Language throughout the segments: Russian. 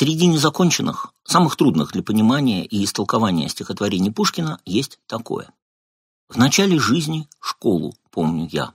Среди незаконченных, самых трудных для понимания и истолкования стихотворений Пушкина есть такое. В начале жизни школу помню я.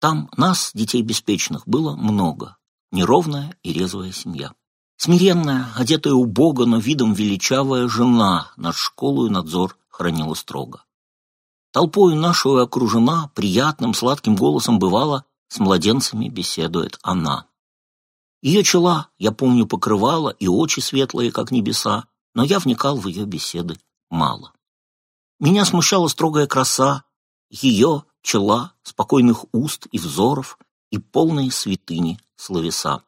Там нас, детей беспечных, было много, неровная и резвая семья. Смиренная, одетая убого, но видом величавая жена над школу и надзор хранила строго. Толпою нашу окружена, приятным сладким голосом бывало, с младенцами беседует она. Ее чела, я помню, покрывала, и очи светлые, как небеса, но я вникал в ее беседы мало. Меня смущала строгая краса, ее чела, спокойных уст и взоров и полные святыни словеса.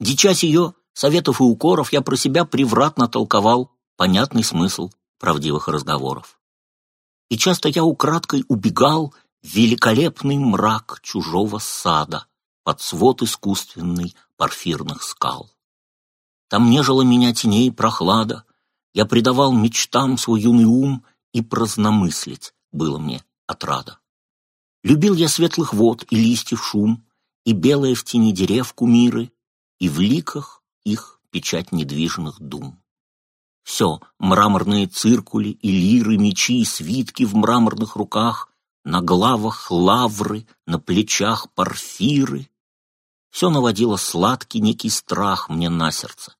Дичась ее советов и укоров, я про себя превратно толковал понятный смысл правдивых разговоров. И часто я украдкой убегал в великолепный мрак чужого сада под свод искусственный порфирных скал. Там нежила меня теней прохлада, я предавал мечтам свой юный ум, и праздномыслить было мне отрада. Любил я светлых вод и листьев шум, и белые в тени дерев кумиры, и в ликах их печать недвижных дум. Все, мраморные циркули и лиры, мечи и свитки в мраморных руках, на главах лавры, на плечах порфиры, все наводило сладкий некий страх мне на сердце,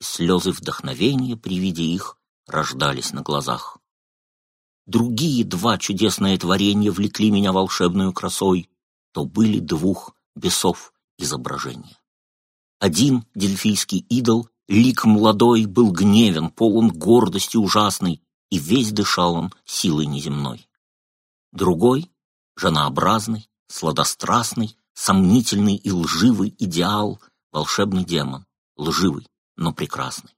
и слезы вдохновения при виде их рождались на глазах. Другие два чудесные творения влекли меня волшебную красой, то были двух бесов изображения. Один дельфийский идол, лик молодой, был гневен, полон гордости ужасной, и весь дышал он силой неземной. Другой, женообразный, сладострастный, сомнительный и лживый идеал, волшебный демон, лживый, но прекрасный.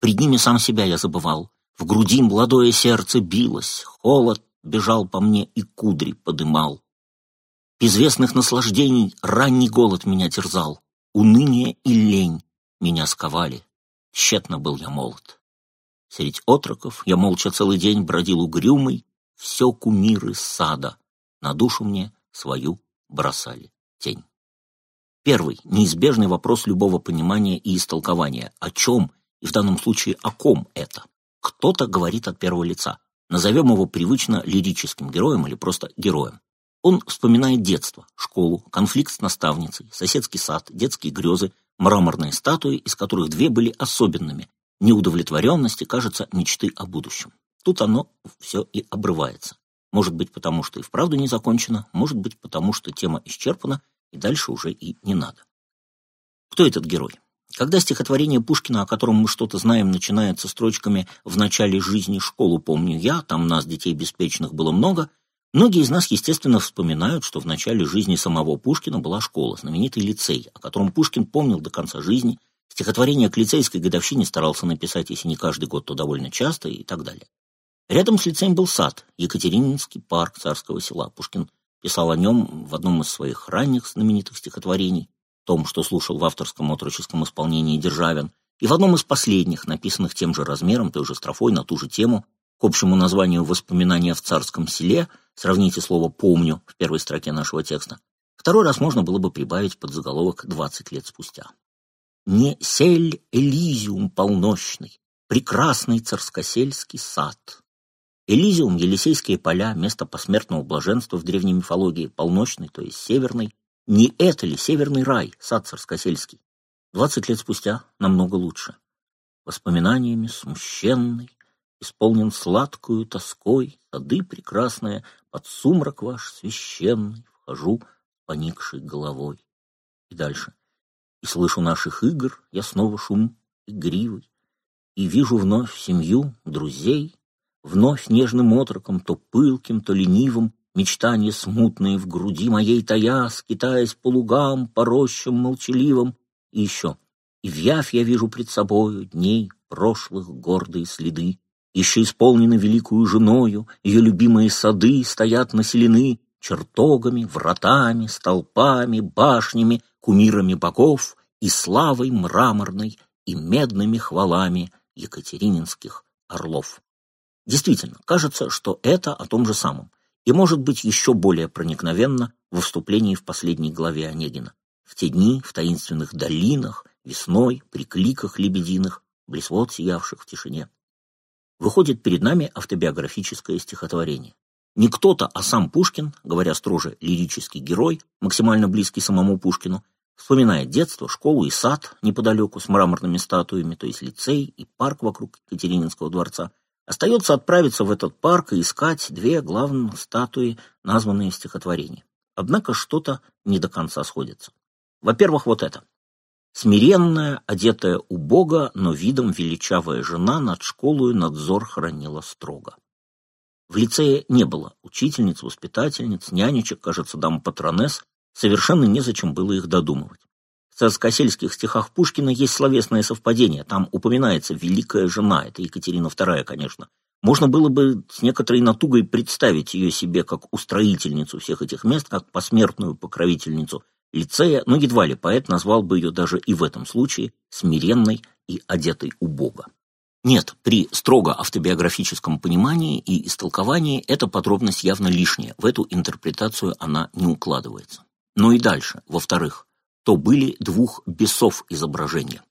Пред ними сам себя я забывал, в груди молодое сердце билось, холод бежал по мне и кудри подымал. Безвестных наслаждений ранний голод меня терзал, уныние и лень меня сковали, тщетно был я молод. Средь отроков я молча целый день бродил угрюмый, все кумиры сада, на душу мне свою бросали тень. Первый, неизбежный вопрос любого понимания и истолкования. О чем, и в данном случае о ком это? Кто-то говорит от первого лица. Назовем его привычно лирическим героем или просто героем. Он вспоминает детство, школу, конфликт с наставницей, соседский сад, детские грезы, мраморные статуи, из которых две были особенными. Неудовлетворенности, кажется, мечты о будущем. Тут оно все и обрывается. Может быть, потому что и вправду не закончено, может быть, потому что тема исчерпана, и дальше уже и не надо. Кто этот герой? Когда стихотворение Пушкина, о котором мы что-то знаем, начинается строчками «В начале жизни школу помню я, там нас, детей беспечных, было много», многие из нас, естественно, вспоминают, что в начале жизни самого Пушкина была школа, знаменитый лицей, о котором Пушкин помнил до конца жизни, стихотворение к лицейской годовщине старался написать, если не каждый год, то довольно часто и так далее. Рядом с лицеем был сад, Екатерининский парк царского села. Пушкин писал о нем в одном из своих ранних знаменитых стихотворений, том, что слушал в авторском отроческом исполнении Державин, и в одном из последних, написанных тем же размером, той же строфой, на ту же тему, к общему названию «Воспоминания в царском селе», сравните слово «помню» в первой строке нашего текста, второй раз можно было бы прибавить под заголовок «20 лет спустя». «Не сель Элизиум полночный, прекрасный царскосельский сад, Элизиум, Елисейские поля, место посмертного блаженства в древней мифологии, полночный, то есть северный. Не это ли северный рай, сад царскосельский? Двадцать лет спустя намного лучше. Воспоминаниями смущенный, исполнен сладкую тоской, сады прекрасные, под сумрак ваш священный, вхожу поникшей головой. И дальше. И слышу наших игр, я снова шум игривый, и вижу вновь семью, друзей, Вновь нежным отроком, то пылким, то ленивым, Мечтания смутные в груди моей тая, Скитаясь по лугам, по рощам молчаливым. И еще, и в явь я вижу пред собою Дней прошлых гордые следы. Еще исполнены великую женою, Ее любимые сады стоят населены Чертогами, вратами, столпами, башнями, Кумирами богов и славой мраморной И медными хвалами Екатерининских орлов. Действительно, кажется, что это о том же самом, и может быть еще более проникновенно во вступлении в последней главе Онегина. В те дни в таинственных долинах весной, при кликах лебединых, блесвод сиявших в тишине. Выходит перед нами автобиографическое стихотворение. Не кто-то, а сам Пушкин, говоря строже, лирический герой, максимально близкий самому Пушкину, вспоминает детство, школу и сад неподалеку с мраморными статуями, то есть лицей и парк вокруг Екатерининского дворца. Остается отправиться в этот парк и искать две главные статуи, названные в стихотворении. Однако что-то не до конца сходится. Во-первых, вот это. Смиренная, одетая убого, но видом величавая жена над школою надзор хранила строго. В лицее не было учительниц, воспитательниц, нянечек, кажется, дам патронесс, совершенно незачем было их додумывать. Царскосельских стихах Пушкина есть словесное совпадение, там упоминается «великая жена», это Екатерина II, конечно. Можно было бы с некоторой натугой представить ее себе как устроительницу всех этих мест, как посмертную покровительницу лицея, но едва ли поэт назвал бы ее даже и в этом случае смиренной и одетой у Бога. Нет, при строго автобиографическом понимании и истолковании эта подробность явно лишняя, в эту интерпретацию она не укладывается. Но и дальше, во-вторых, то были двух бесов изображения.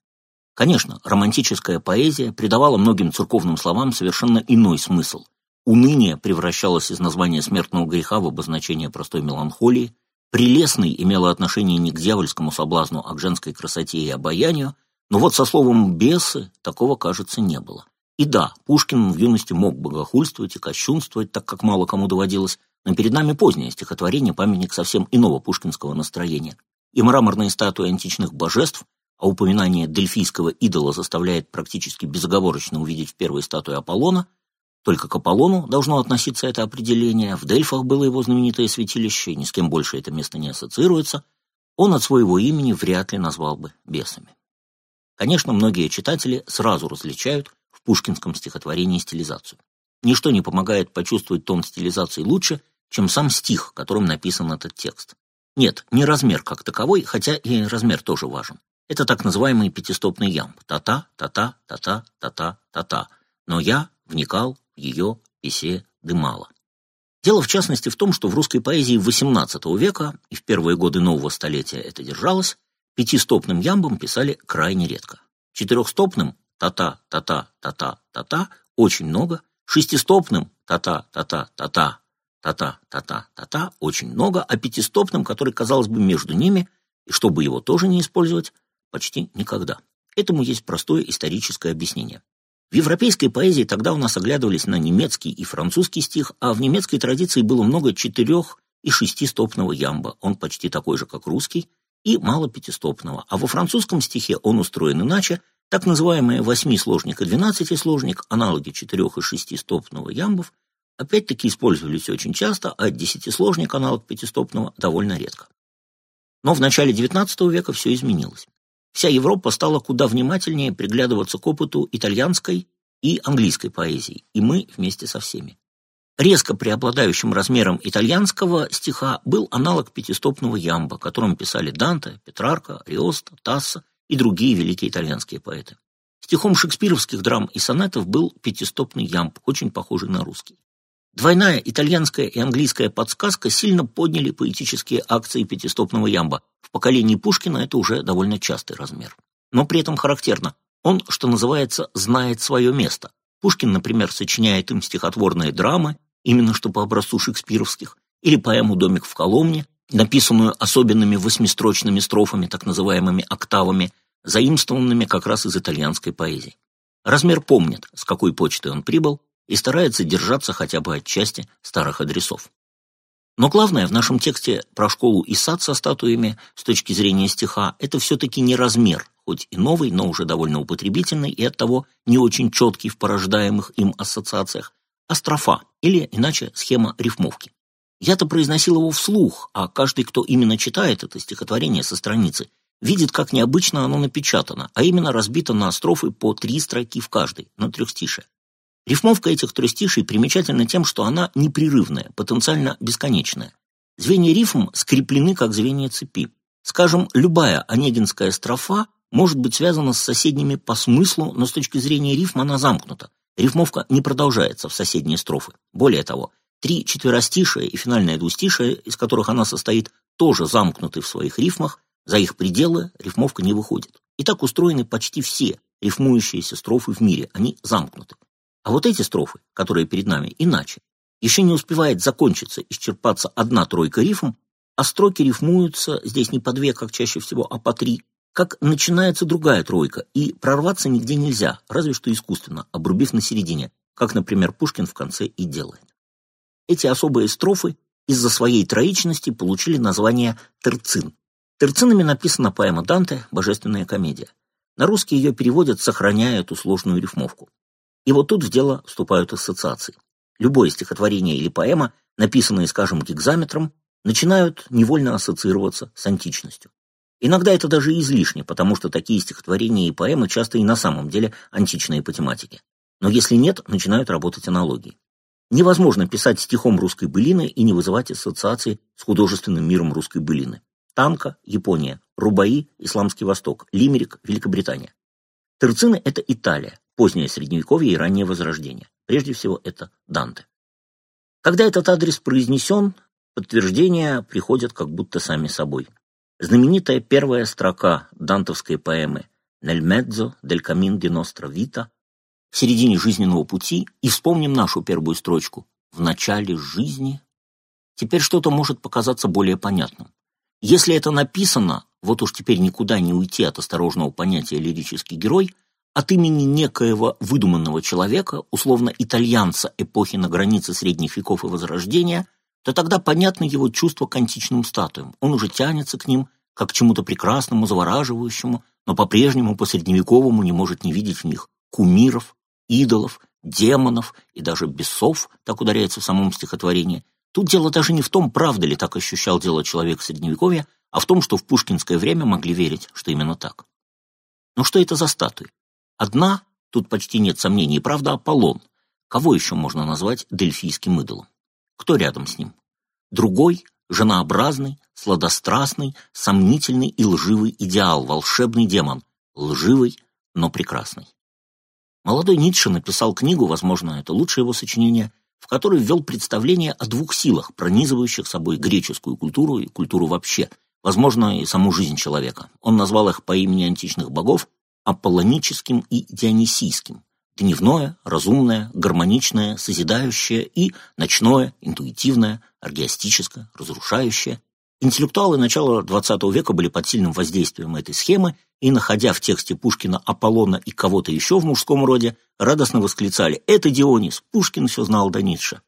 Конечно, романтическая поэзия придавала многим церковным словам совершенно иной смысл. Уныние превращалось из названия смертного греха в обозначение простой меланхолии, прелестный имело отношение не к дьявольскому соблазну, а к женской красоте и обаянию, но вот со словом «бесы» такого, кажется, не было. И да, Пушкин в юности мог богохульствовать и кощунствовать, так как мало кому доводилось, но перед нами позднее стихотворение, памятник совсем иного пушкинского настроения. И мраморные статуи античных божеств, а упоминание дельфийского идола заставляет практически безоговорочно увидеть в первой статуе Аполлона, только к Аполлону должно относиться это определение, в Дельфах было его знаменитое святилище, ни с кем больше это место не ассоциируется, он от своего имени вряд ли назвал бы бесами. Конечно, многие читатели сразу различают в пушкинском стихотворении стилизацию. Ничто не помогает почувствовать тон стилизации лучше, чем сам стих, которым написан этот текст. Нет, не размер как таковой, хотя и размер тоже важен. Это так называемый пятистопный ямб. Та-та, та-та, та-та, та-та, та-та. Но я вникал в ее писе дымала. Дело, в частности, в том, что в русской поэзии XVIII века и в первые годы нового столетия это держалось, Пятистопным ямбом писали крайне редко. Четырехстопным та-та, та-та, та-та, та-та очень много. Шестистопным та-та, та-та, та-та, та-та, та-та, та-та очень много, а пятистопным, который, казалось бы, между ними, и чтобы его тоже не использовать, почти никогда. Этому есть простое историческое объяснение. В европейской поэзии тогда у нас оглядывались на немецкий и французский стих, а в немецкой традиции было много четырех- и шестистопного ямба. Он почти такой же, как русский, и мало пятистопного, а во французском стихе он устроен иначе, так называемые восьмисложник и двенадцатисложник, аналоги четырех- и шестистопного ямбов, опять-таки использовались очень часто, а десятисложник, аналог пятистопного, довольно редко. Но в начале XIX века все изменилось. Вся Европа стала куда внимательнее приглядываться к опыту итальянской и английской поэзии, и мы вместе со всеми. Резко преобладающим размером итальянского стиха был аналог пятистопного ямба, которым писали Данте, Петрарка, Риоста, Тасса и другие великие итальянские поэты. Стихом шекспировских драм и сонетов был пятистопный ямб, очень похожий на русский. Двойная итальянская и английская подсказка сильно подняли поэтические акции пятистопного ямба. В поколении Пушкина это уже довольно частый размер. Но при этом характерно, он, что называется, знает свое место. Пушкин, например, сочиняет им стихотворные драмы, именно что по образцу шекспировских, или поэму «Домик в Коломне», написанную особенными восьмистрочными строфами, так называемыми октавами, заимствованными как раз из итальянской поэзии. Размер помнит, с какой почты он прибыл, и старается держаться хотя бы отчасти старых адресов. Но главное в нашем тексте про школу и сад со статуями с точки зрения стиха – это все-таки не размер, хоть и новый, но уже довольно употребительный и оттого не очень четкий в порождаемых им ассоциациях, а строфа, или, иначе, схема рифмовки. Я-то произносил его вслух, а каждый, кто именно читает это стихотворение со страницы, видит, как необычно оно напечатано, а именно разбито на строфы по три строки в каждой, на трехстише. Рифмовка этих трехстишей примечательна тем, что она непрерывная, потенциально бесконечная. Звенья рифм скреплены, как звенья цепи. Скажем, любая онегинская строфа может быть связана с соседними по смыслу, но с точки зрения рифма она замкнута. Рифмовка не продолжается в соседние строфы. Более того, три четверостишия и финальное двустишие, из которых она состоит, тоже замкнуты в своих рифмах, за их пределы рифмовка не выходит. И так устроены почти все рифмующиеся строфы в мире, они замкнуты. А вот эти строфы, которые перед нами, иначе. Еще не успевает закончиться, исчерпаться одна тройка рифм, а строки рифмуются здесь не по две, как чаще всего, а по три, как начинается другая тройка, и прорваться нигде нельзя, разве что искусственно, обрубив на середине, как, например, Пушкин в конце и делает. Эти особые строфы из-за своей троичности получили название «терцин». Терцинами написана поэма Данте «Божественная комедия». На русский ее переводят, сохраняя эту сложную рифмовку. И вот тут в дело вступают ассоциации. Любое стихотворение или поэма, написанные, скажем, гигзаметром, начинают невольно ассоциироваться с античностью. Иногда это даже излишне, потому что такие стихотворения и поэмы часто и на самом деле античные по тематике. Но если нет, начинают работать аналогии. Невозможно писать стихом русской былины и не вызывать ассоциации с художественным миром русской былины. Танка – Япония, Рубаи – Исламский Восток, Лимерик – Великобритания. Терцины – это Италия, позднее Средневековье и раннее Возрождение. Прежде всего, это Данте. Когда этот адрес произнесен, подтверждения приходят как будто сами собой. Знаменитая первая строка дантовской поэмы «Nel mezzo del camin di nostra vita» в середине жизненного пути и вспомним нашу первую строчку «В начале жизни». Теперь что-то может показаться более понятным. Если это написано, вот уж теперь никуда не уйти от осторожного понятия лирический герой – от имени некоего выдуманного человека, условно итальянца эпохи на границе средних веков и Возрождения, то тогда понятно его чувство к античным статуям. Он уже тянется к ним, как к чему-то прекрасному, завораживающему, но по-прежнему по-средневековому не может не видеть в них кумиров, идолов, демонов и даже бесов, так ударяется в самом стихотворении. Тут дело даже не в том, правда ли так ощущал дело человек Средневековья, а в том, что в пушкинское время могли верить, что именно так. Но что это за статуи? Одна, тут почти нет сомнений, правда, Аполлон. Кого еще можно назвать дельфийским идолом? Кто рядом с ним? Другой, женообразный, сладострастный, сомнительный и лживый идеал, волшебный демон. Лживый, но прекрасный. Молодой Ницше написал книгу, возможно, это лучшее его сочинение, в которой ввел представление о двух силах, пронизывающих собой греческую культуру и культуру вообще, возможно, и саму жизнь человека. Он назвал их по имени античных богов аполлоническим и дионисийским, дневное, разумное, гармоничное, созидающее и ночное, интуитивное, аргиастическое, разрушающее. Интеллектуалы начала XX века были под сильным воздействием этой схемы и, находя в тексте Пушкина Аполлона и кого-то еще в мужском роде, радостно восклицали «Это Дионис! Пушкин все знал до Ницше!»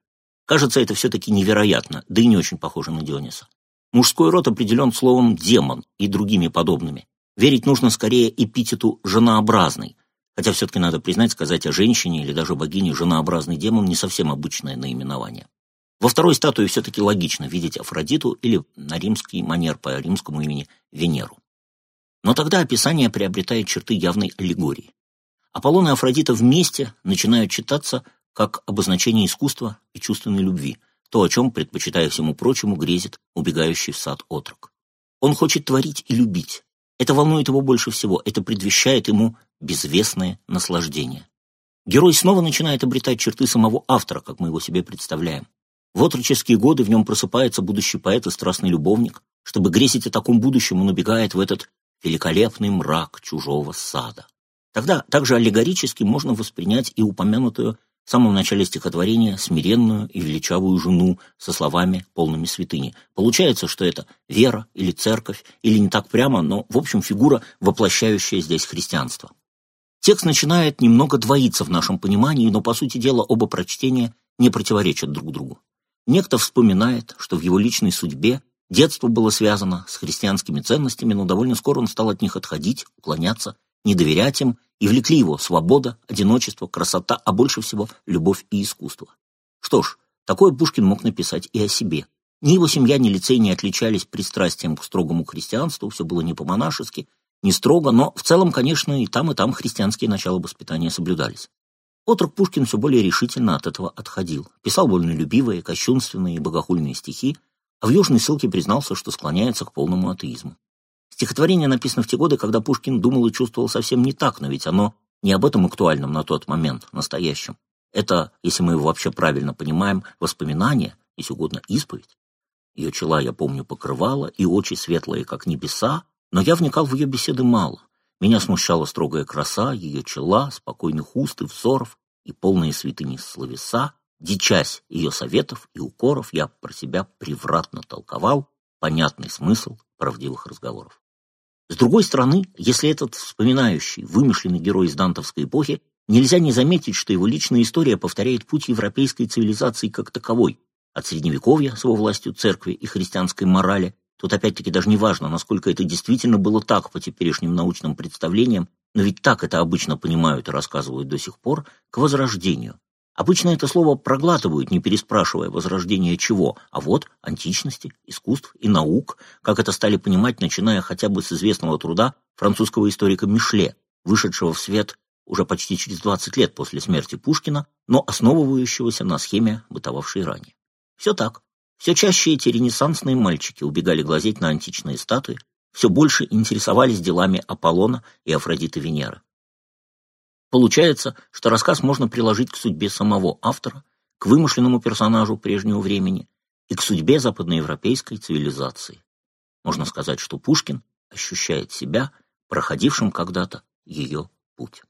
Кажется, это все-таки невероятно, да и не очень похоже на Диониса. Мужской род определен словом «демон» и другими подобными. Верить нужно скорее эпитету «женообразный», хотя все-таки надо признать, сказать о женщине или даже богине «женообразный демон» не совсем обычное наименование. Во второй статуе все-таки логично видеть Афродиту или на римский манер по римскому имени Венеру. Но тогда описание приобретает черты явной аллегории. Аполлон и Афродита вместе начинают читаться как обозначение искусства и чувственной любви, то, о чем, предпочитая всему прочему, грезит убегающий в сад отрок. Он хочет творить и любить, это волнует его больше всего, это предвещает ему безвестное наслаждение. Герой снова начинает обретать черты самого автора, как мы его себе представляем. В отроческие годы в нем просыпается будущий поэт и страстный любовник. Чтобы грезить о таком будущем, он убегает в этот великолепный мрак чужого сада. Тогда также аллегорически можно воспринять и упомянутую в самом начале стихотворения смиренную и величавую жену со словами полными святыни. Получается, что это вера или церковь, или не так прямо, но, в общем, фигура, воплощающая здесь христианство. Текст начинает немного двоиться в нашем понимании, но, по сути дела, оба прочтения не противоречат друг другу. Некто вспоминает, что в его личной судьбе детство было связано с христианскими ценностями, но довольно скоро он стал от них отходить, уклоняться, не доверять им и влекли его свобода, одиночество, красота, а больше всего любовь и искусство. Что ж, такое Пушкин мог написать и о себе. Ни его семья, ни лицей не отличались пристрастием к строгому христианству, все было не по-монашески, не строго, но в целом, конечно, и там, и там христианские начала воспитания соблюдались. Отрок Пушкин все более решительно от этого отходил. Писал вольнолюбивые, кощунственные и богохульные стихи, а в южной ссылке признался, что склоняется к полному атеизму. Стихотворение написано в те годы, когда Пушкин думал и чувствовал совсем не так, но ведь оно не об этом актуальном на тот момент, настоящем. Это, если мы его вообще правильно понимаем, воспоминание, если угодно, исповедь. Ее чела, я помню, покрывала, и очи светлые, как небеса, но я вникал в ее беседы мало. Меня смущала строгая краса ее чела, спокойных уст и взоров и полные святыни словеса. Дичась ее советов и укоров, я про себя превратно толковал понятный смысл правдивых разговоров. С другой стороны, если этот вспоминающий, вымышленный герой из дантовской эпохи, нельзя не заметить, что его личная история повторяет путь европейской цивилизации как таковой, от Средневековья с его властью церкви и христианской морали Тут опять-таки даже не важно, насколько это действительно было так по теперешним научным представлениям, но ведь так это обычно понимают и рассказывают до сих пор, к возрождению. Обычно это слово проглатывают, не переспрашивая возрождение чего, а вот античности, искусств и наук, как это стали понимать, начиная хотя бы с известного труда французского историка Мишле, вышедшего в свет уже почти через 20 лет после смерти Пушкина, но основывающегося на схеме, бытовавшей ранее. Все так. Все чаще эти ренессансные мальчики убегали глазеть на античные статуи, все больше интересовались делами Аполлона и Афродиты Венеры. Получается, что рассказ можно приложить к судьбе самого автора, к вымышленному персонажу прежнего времени и к судьбе западноевропейской цивилизации. Можно сказать, что Пушкин ощущает себя проходившим когда-то ее путь.